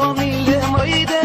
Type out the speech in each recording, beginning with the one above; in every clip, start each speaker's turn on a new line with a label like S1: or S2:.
S1: familia, moide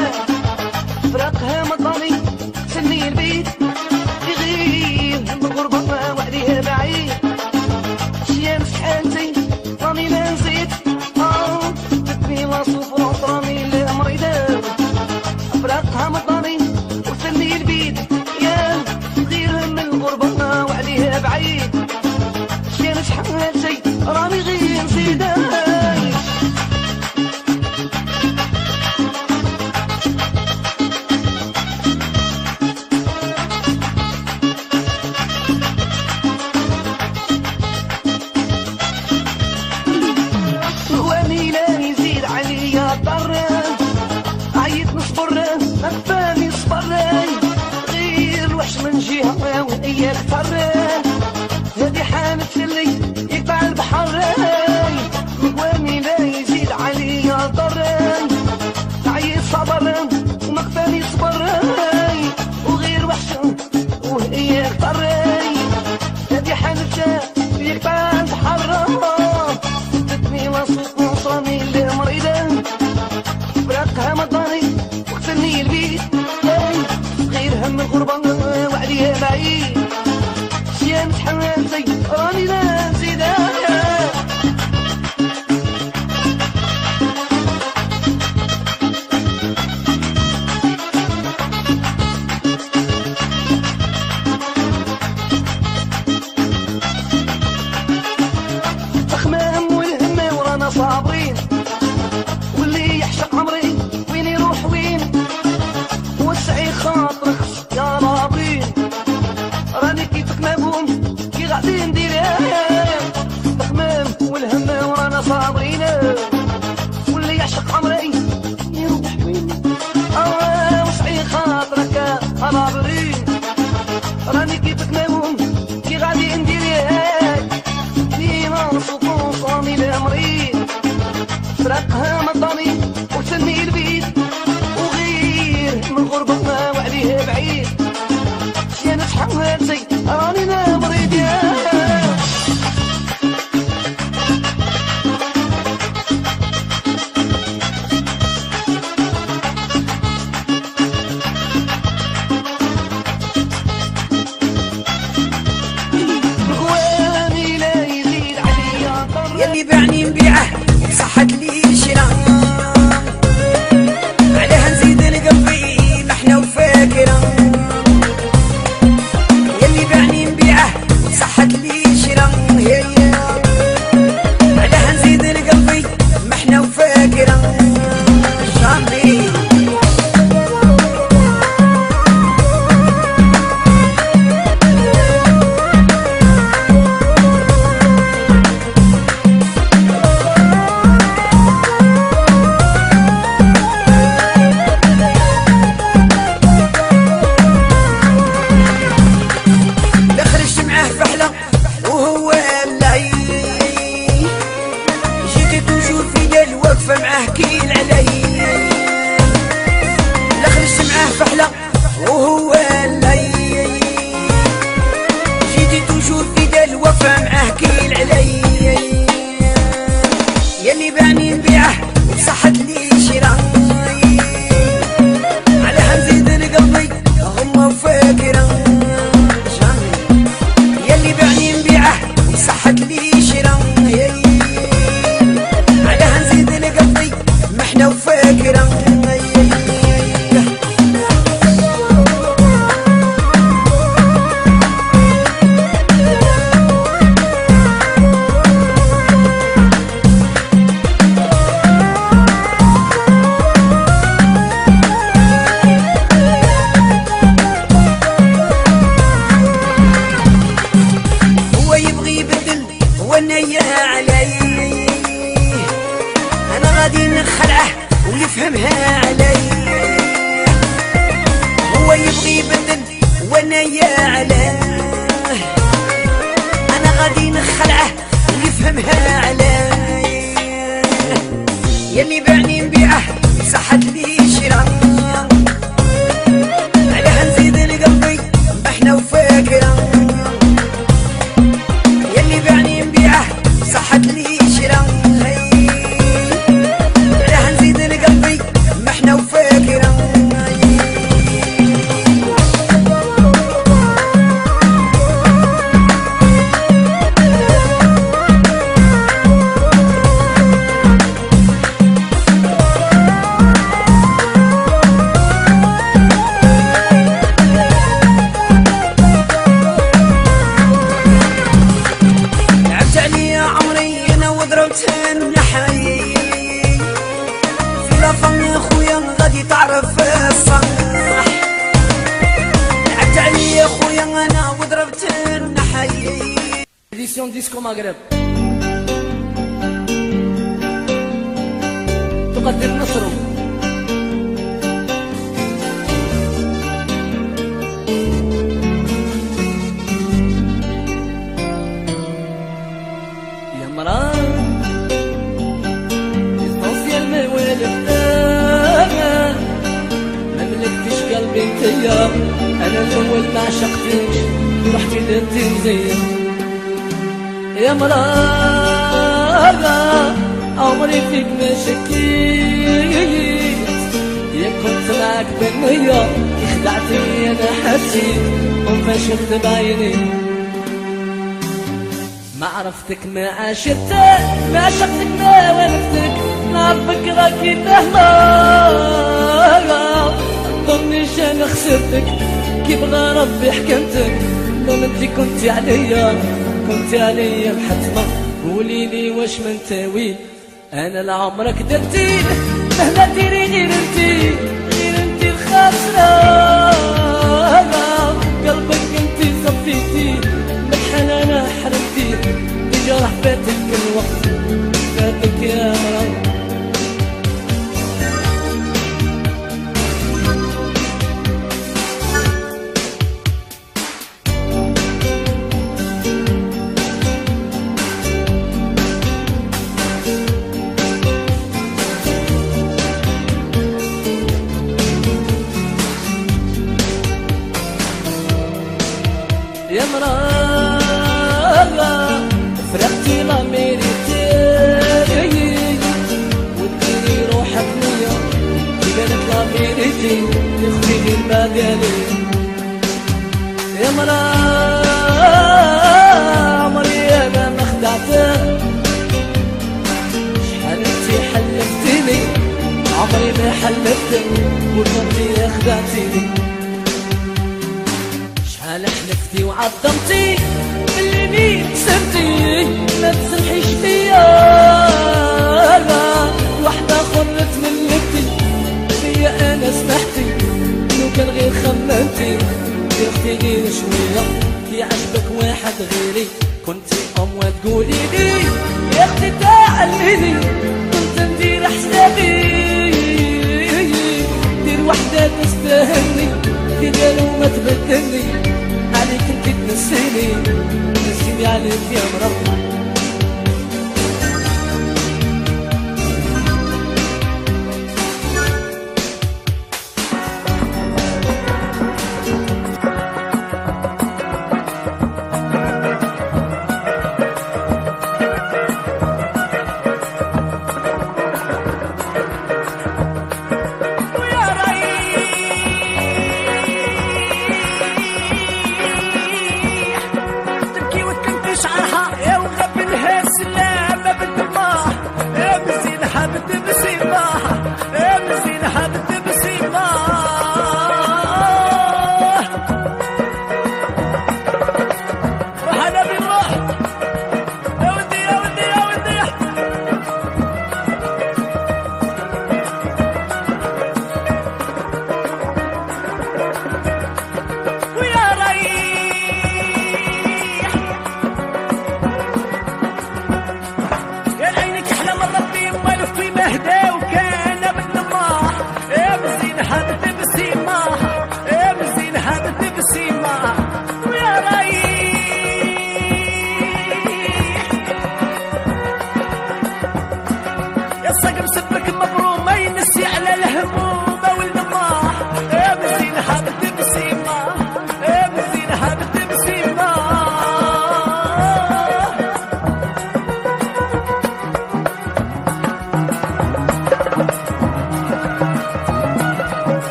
S1: النحي
S2: Édition Disco Maghreb. تقدم نصره يا essentiel ما والف أنا ما ملكتش قلبي انتيا أنا الأول ما عشقتكش رحتي مزيان يا مرارة عمري فيك ما شكيت يا كنت معك بالنية خدعتني أنا حسيت. وفشلت بعيني. ما عرفتك ما عاشرتك ما عشقتك ما ولفتك نعرفك راكي تهلا ظنيش أنا خسرتك. كي بغى ربي حكمتك؟ لو انتي كنتي عليا كنتي عليا محتمة قولي لي واش من تاويل؟ أنا لعمرك درتي مهما ديري غير أنتي غير أنتي الخاسرة قلبك انتي صفيتي بحال أنا حرمتي الجرح فاتك الوقت فاتك يا مرأة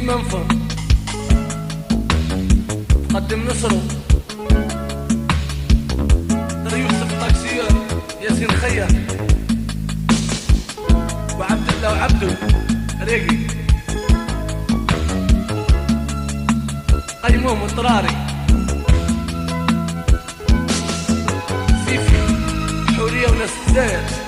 S2: ديما نفر قدم نصرو ريوسف الطاكسية ياسين خيا. وعبد الله وعبدو ريقي قيموم وطراري سيفي حورية وناس
S3: الدائر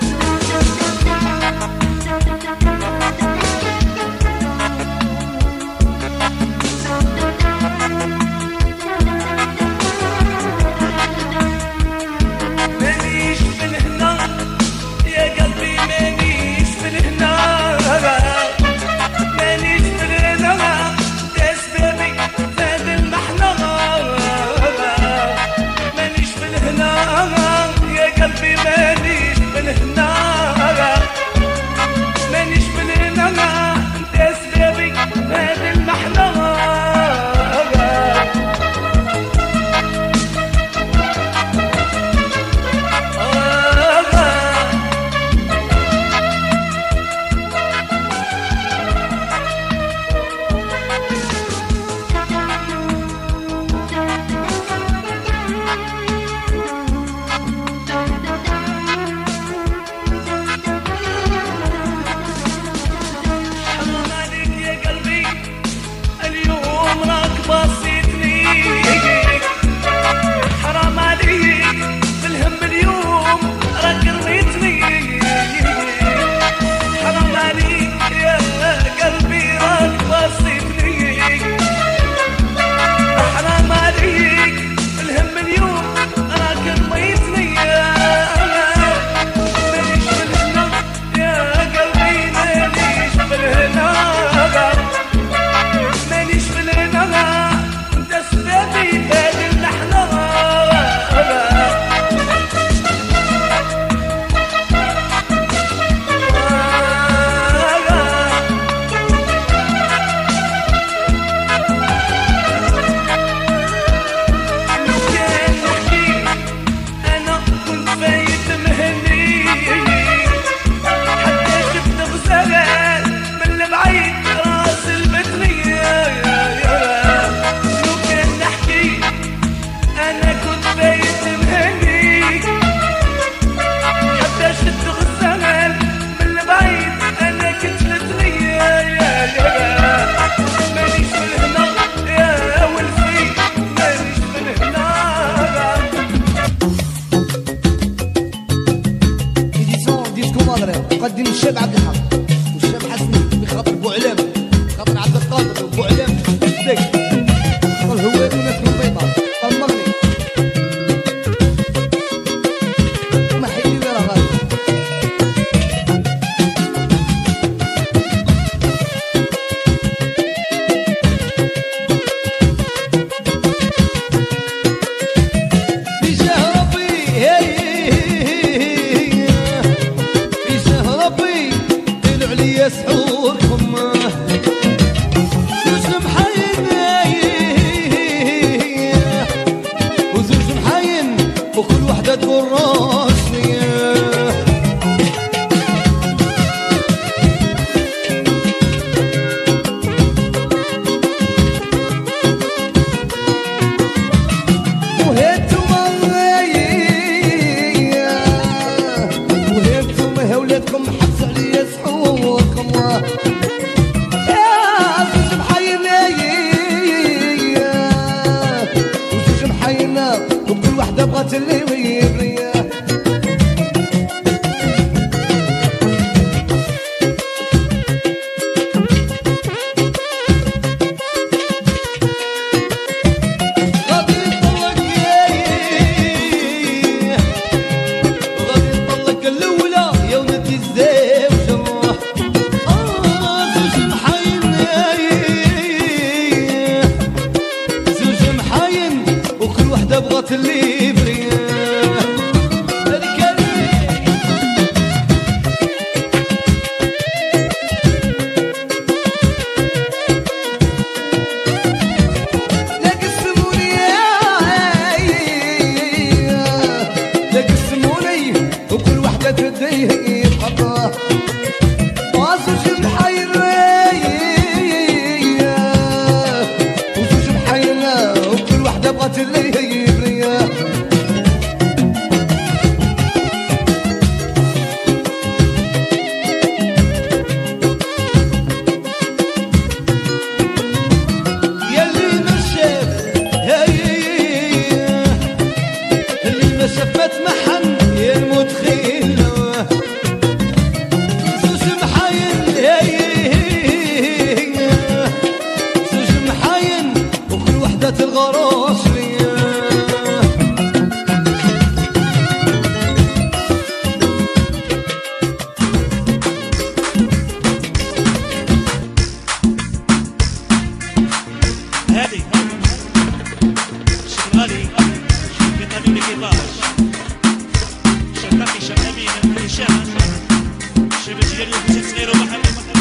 S3: بجيري وبجيت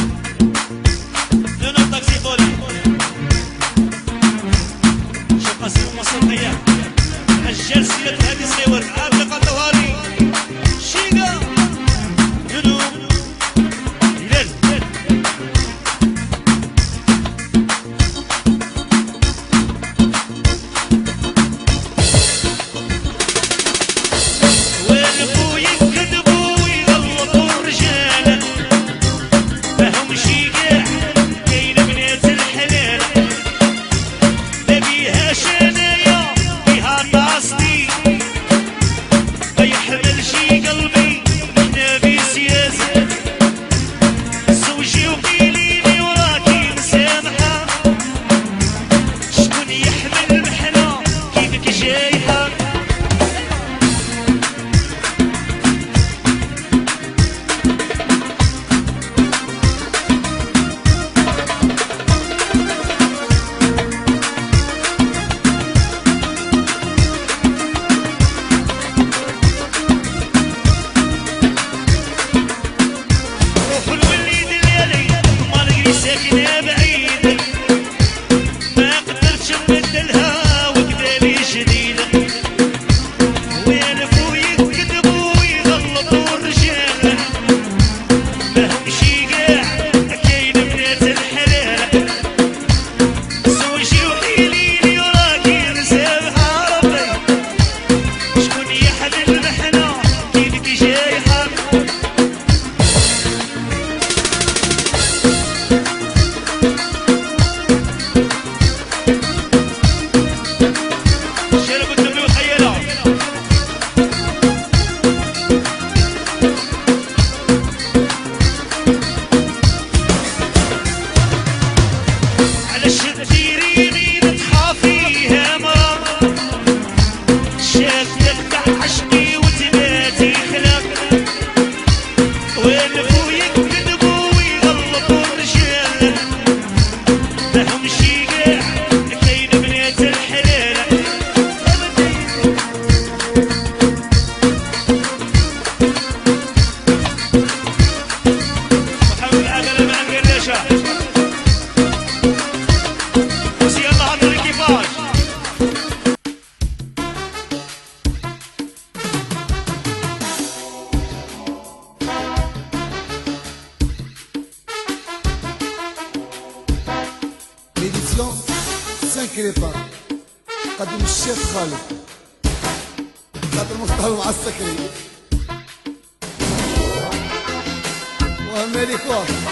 S4: Américo.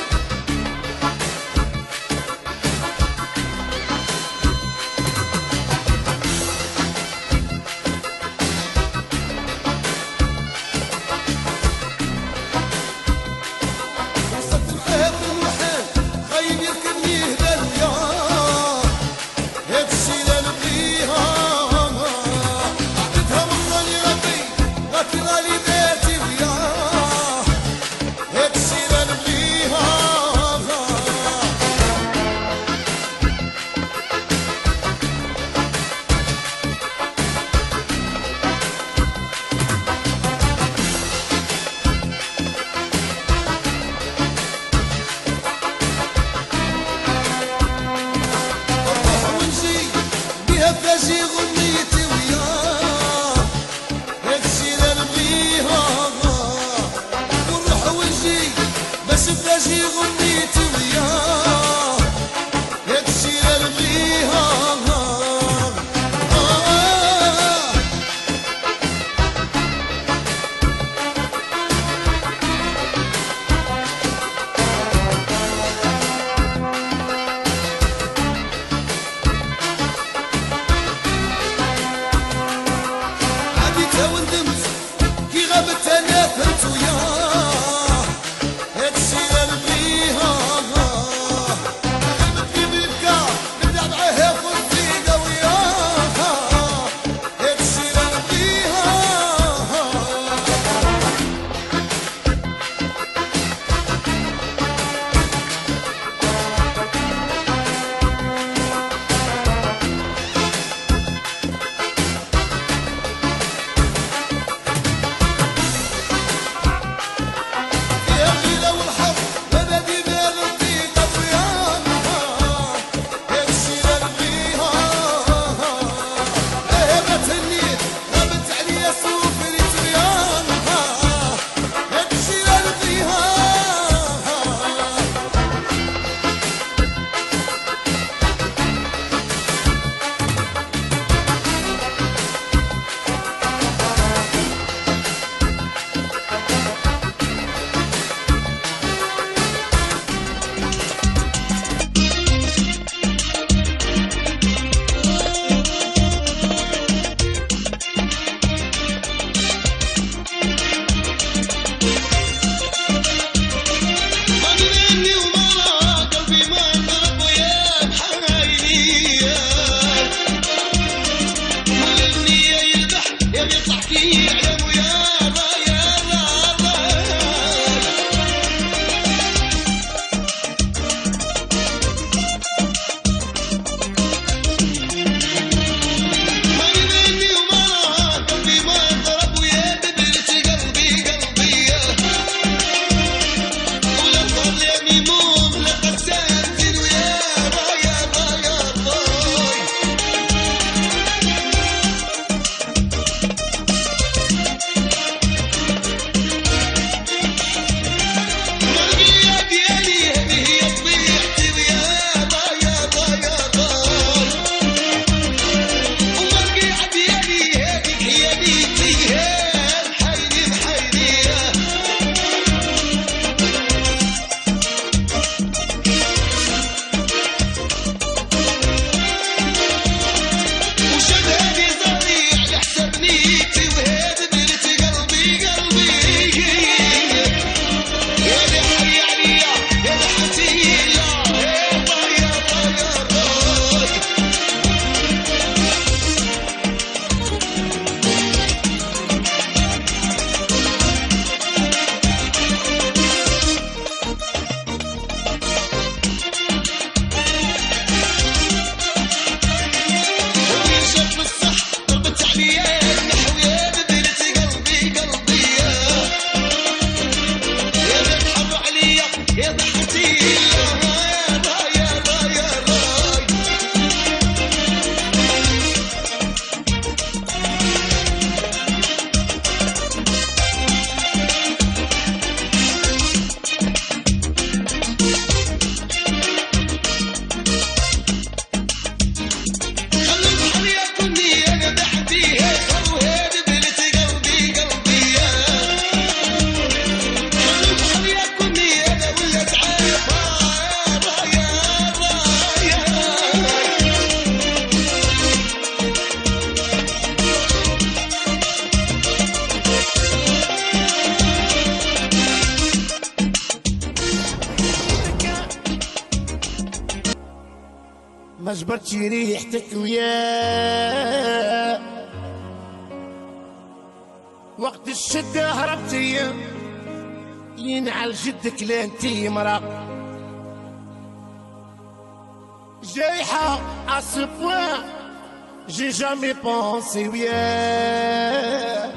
S4: j'ai jamais pensé وياه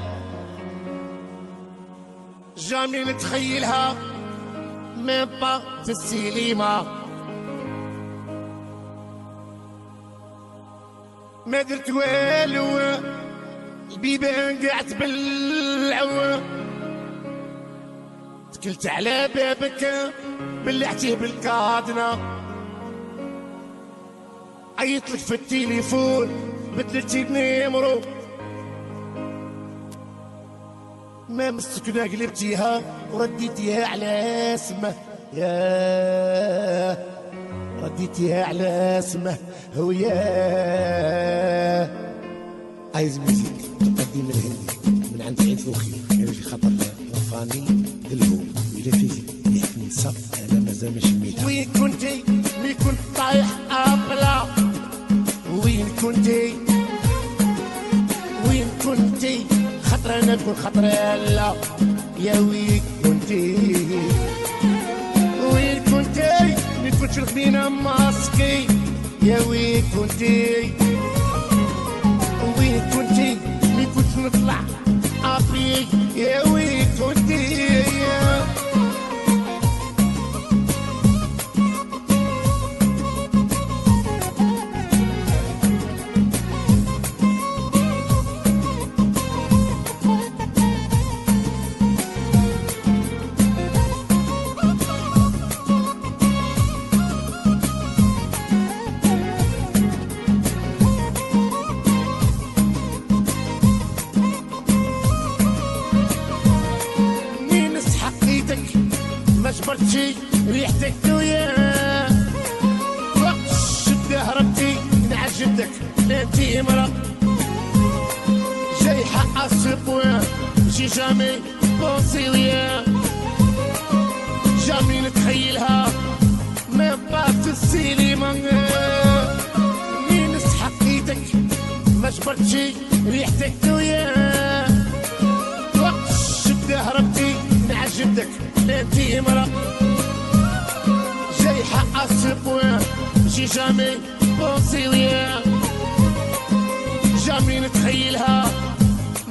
S5: jamais نتخيلها même pas في السينما ما درت والو البيبان قعدت بالعو تكلت على بابك بلعتيه بالكادنة عيط لك في التليفون بدلتي بنيمرو ما مسكنا قلبتيها ورديتيها على اسمه. يا رديتيها على اسمه. هو يا. عايز ميوزيك تقديم الهندي من عند عيد خوخي أنا في خطر وفاني. دلهو إلى فيزي يحكي صف أنا مازال مش ميتها وين كنتي mais كنت طايح à plat وين كنتي وين كنتي خطرة أنا نكون خطرة لا. يا وين كنتي وين كنتي كنت في الخمينة ماسكي يا وين كنتي وين كنتي mais كنت نطلع à pied يا وين كنتي ما جبرتي ريحتك ويا وقت الشدة هربتي جدك انتي امرأة جاي حق السبوان j'ai jamais pensé ويا jamais نتخيلها même pas السينما مين حقيتك ما جبرتي ريحتك ويا وقت الشدة هربتي مع انتي امرأة جاي حق السبوان j'ai jamais pensé ويا jamais نتخيلها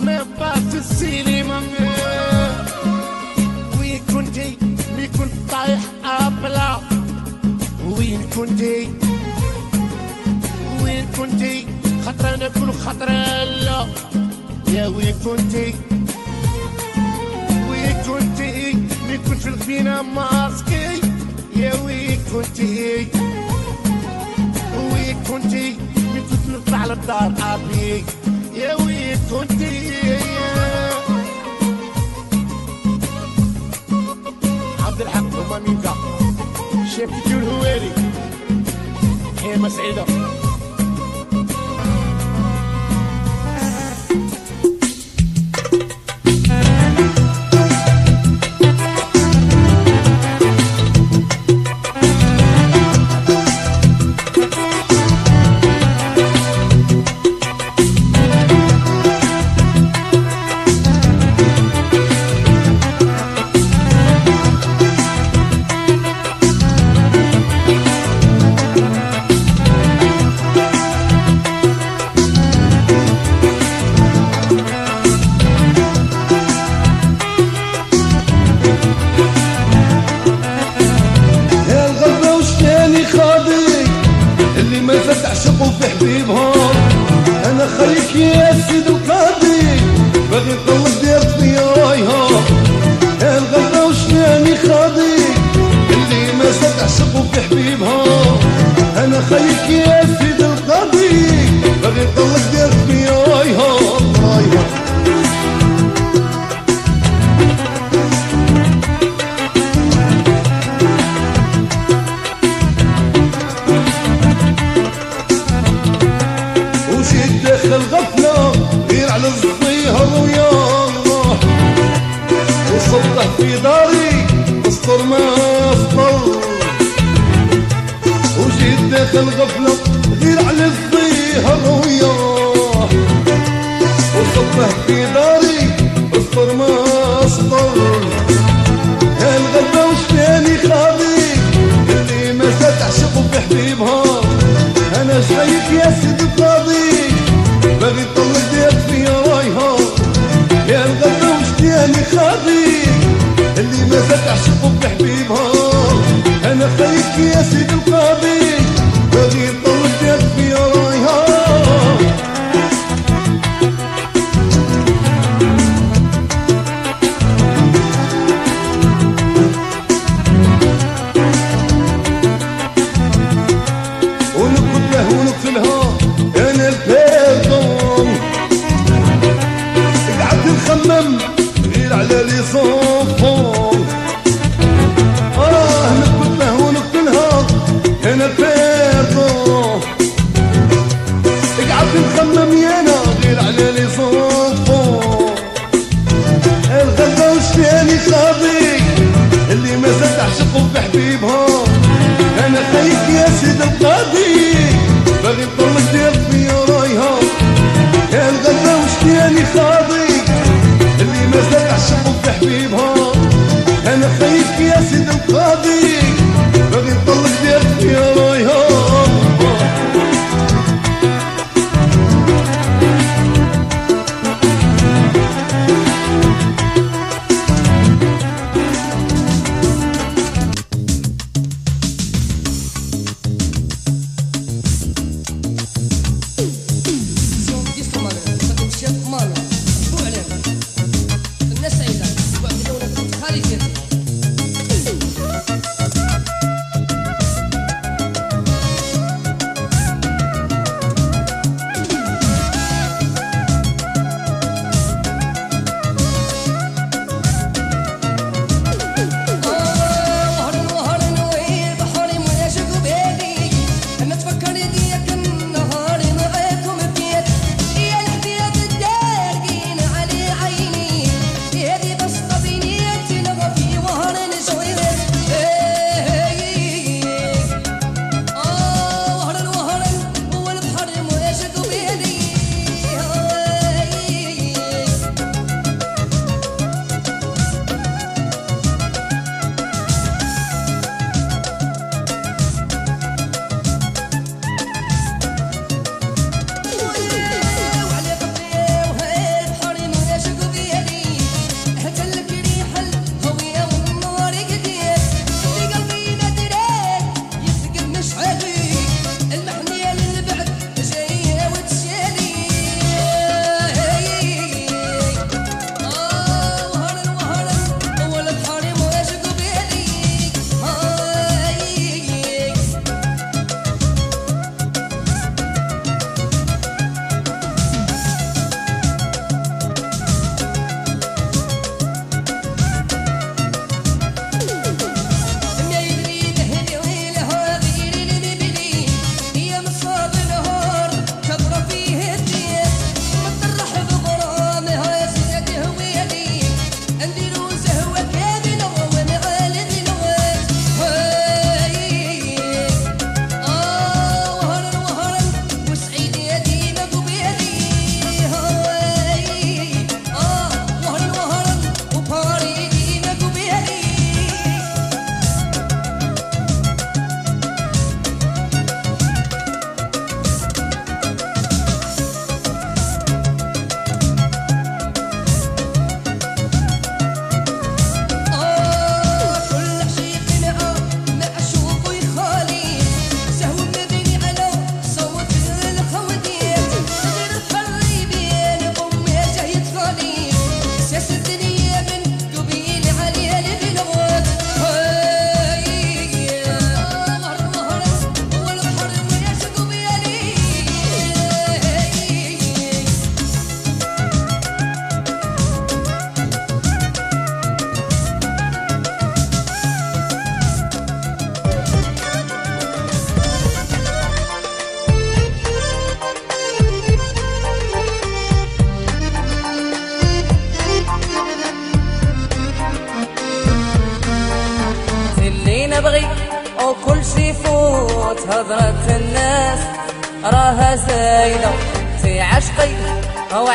S5: même pas السينما وين كنتي mais طايح à plat وين كنتي وين كنتي خطرة ناكل خطرة لا يا وين كنتي وين كنتي كنت في الخفينة ماسكي يا وين كنتي وين كنتي مي كنت نطلع للدار أبي. يا وين كنتي عبد الحق هما ميكا شافتي الهواري حيمة سعيدة.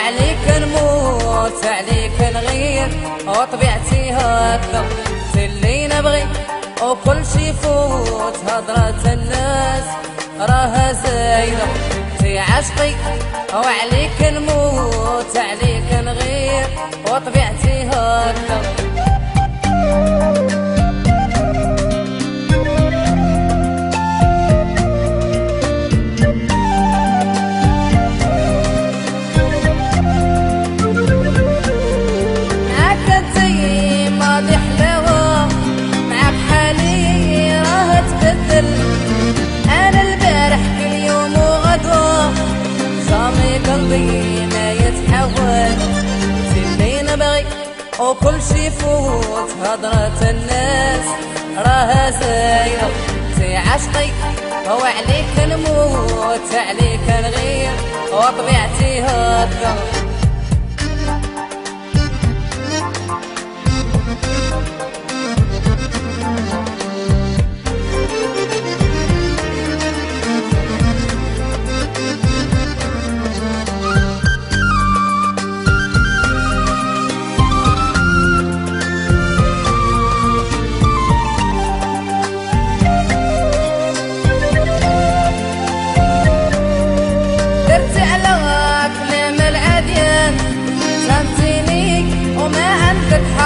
S6: عليك
S7: نموت عليك نغير وطبيعتي هكذا اللي نبغي. وكل شي يفوت هضرة الناس. راها زايدة في عشقي. وعليك نموت عليك نغير وطبيعتي هكذا. وكل شي يفوت هضرة الناس راها زايدة في عشقي هو عليك نموت عليك نغير وطبيعتي هكذا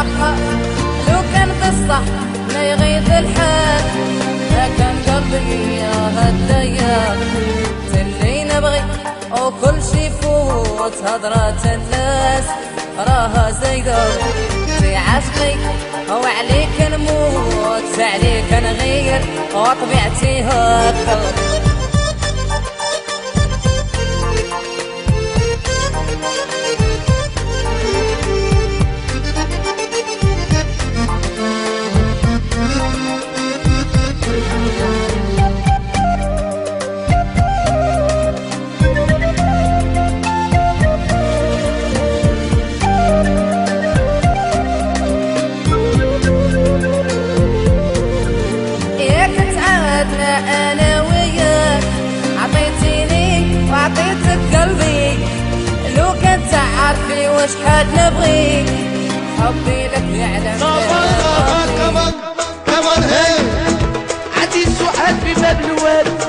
S7: عندك حق لو كان بالصح ما يغيظ الحال لكن قلبي يا هالديان اللي نبغي وكل شي يفوت هضرات الناس راها زايدة. في عشقي وعليك نموت عليك نغير وطبيعتي هكذا عارفي وش حد نبغيك. حبي لك يعلم
S4: كمان كمان هي
S2: عندي سعاد بباب الواد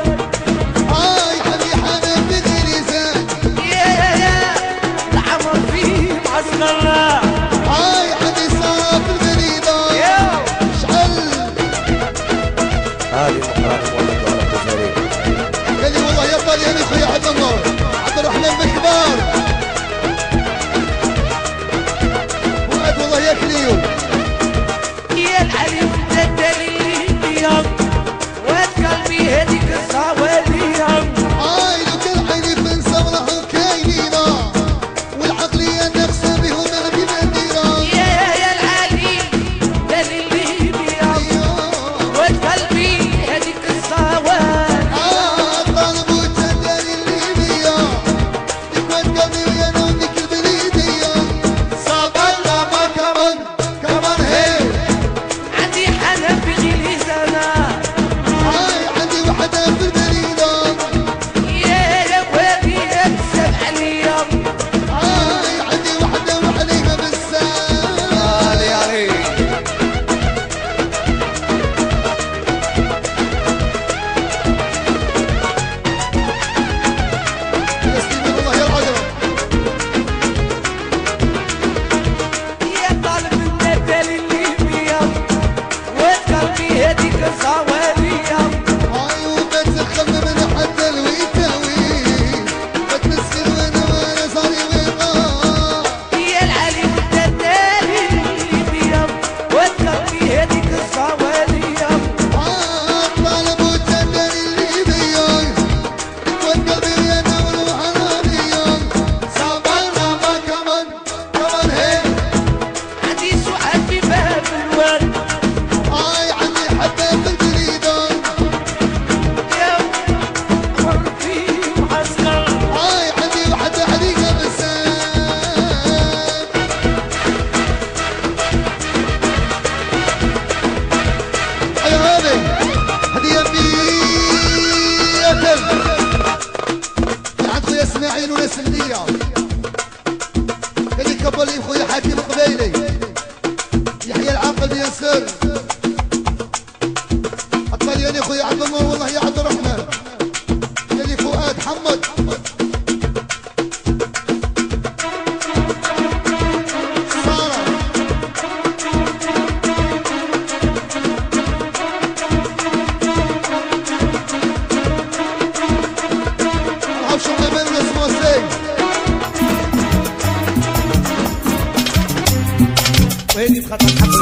S8: cause I'm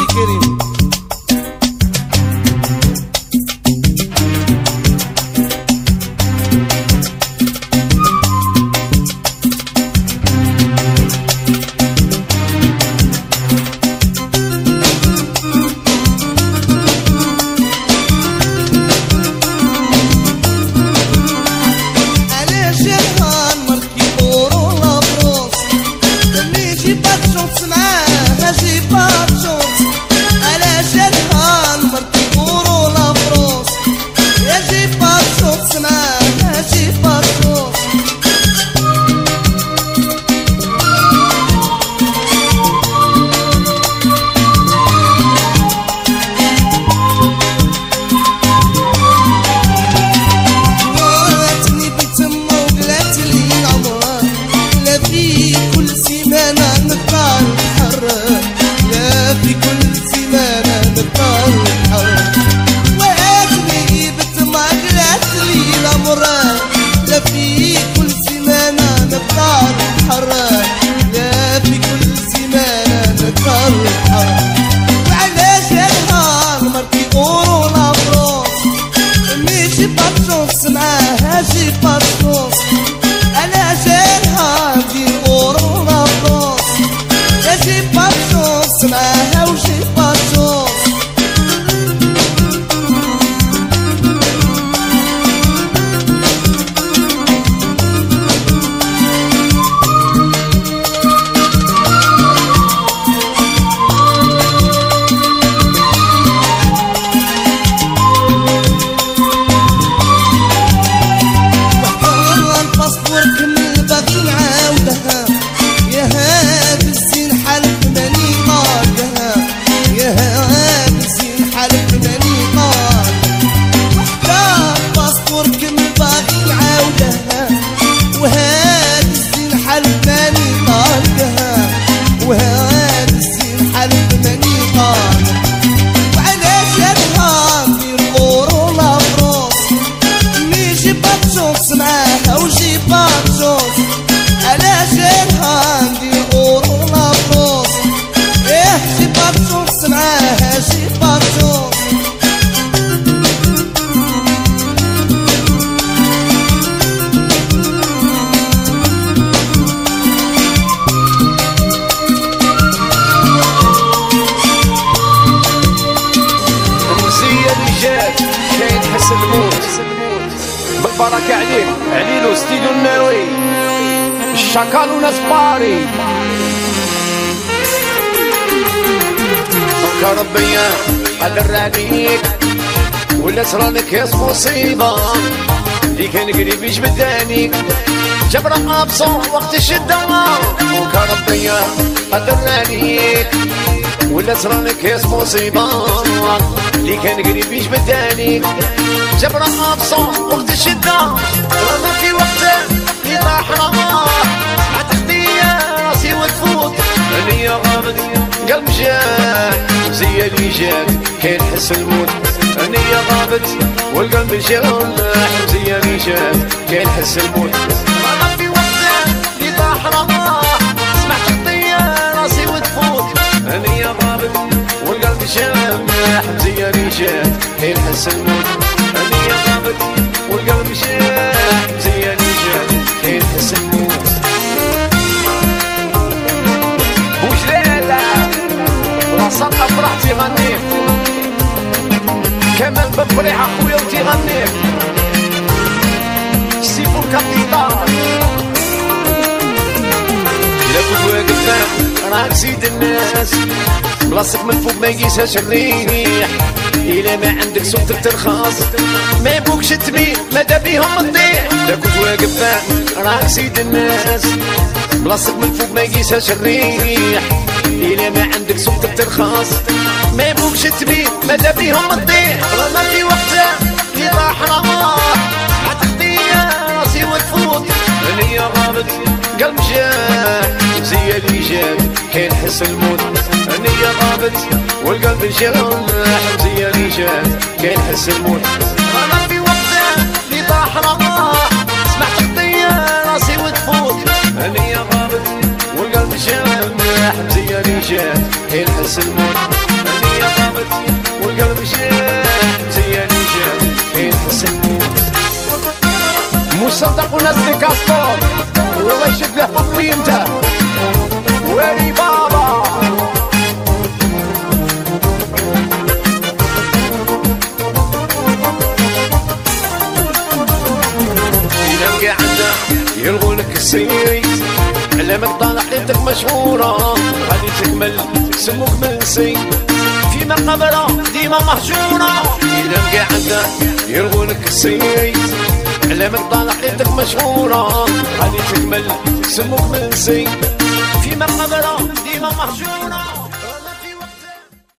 S8: كاين حس الموت. بالبركة عليك عليلو ستيلو الناوي الشكال وناس باري بكى ربيا قدر عليك ولا صرالك يا مصيبة اللي كان قريب يجبد عليك جبر أبصر وقت الشدة. وكان ربيا قدر عليك ولا صرالك يا مصيبة اللي كان قريب يجبد عليك جبر ابصر وقت الشدة ما في وقت يطاح رماه عتقدي راسي وتفوت. اللي غابت قلب جاك. زي اللي جات كاين حس الموت. النية غابت والقلب جاح زي اللي جات كاين حس الموت. ما في وقت اللي طاح رماه والقلب جاح زي اللي جات كاين حس الموت النية غابت والقلب جاح زي اللي جات كاين حس الموت وجلالة وصل افراح تغني كمال بفريحة خويا وتغني سيفو الكابيتال لا كنت واقف راك سيد الناس بلاصتك من فوق ما يقيسهاش الريح. إلا ما عندك سلطة ترخاص ما يبوكش تميل ماذا بيهم تضيع لا كنت واقف راك سيد الناس. بلاصتك من فوق ما يقيسهاش الريح. إلا ما عندك سلطة ترخاص ما يبوكش تميل ماذا بيهم تضيع ما في وقت يطاح رماه عتقدي راسي وتفوت. النية غابت القلب زي اللي جان. كي نحس الموت هنيه غابت والقلب جرح زي اللي جان كي نحس الموت. أنا في وقت اللي طاح راح سمعت خطية راسي وتفوت. هنيه غابت والقلب جرح زي اللي جان كي نحس الموت. هنيه غابت والقلب جرح زي اللي جان كي نحس الموت. مصدق ناس كاستور والله يشد له انت ويلي بابا. ينام قاعدة يلغوا لك السيري علامك طالع ليتك مشهورة. غادي تكمل سموك منسي في مقبرة ديما مهجورة. ينام قاعدة يلغوا لك السيري علامك طالع ليتك مشهورة. غادي تكمل سموك منسي في مقبرة ديما مهجورة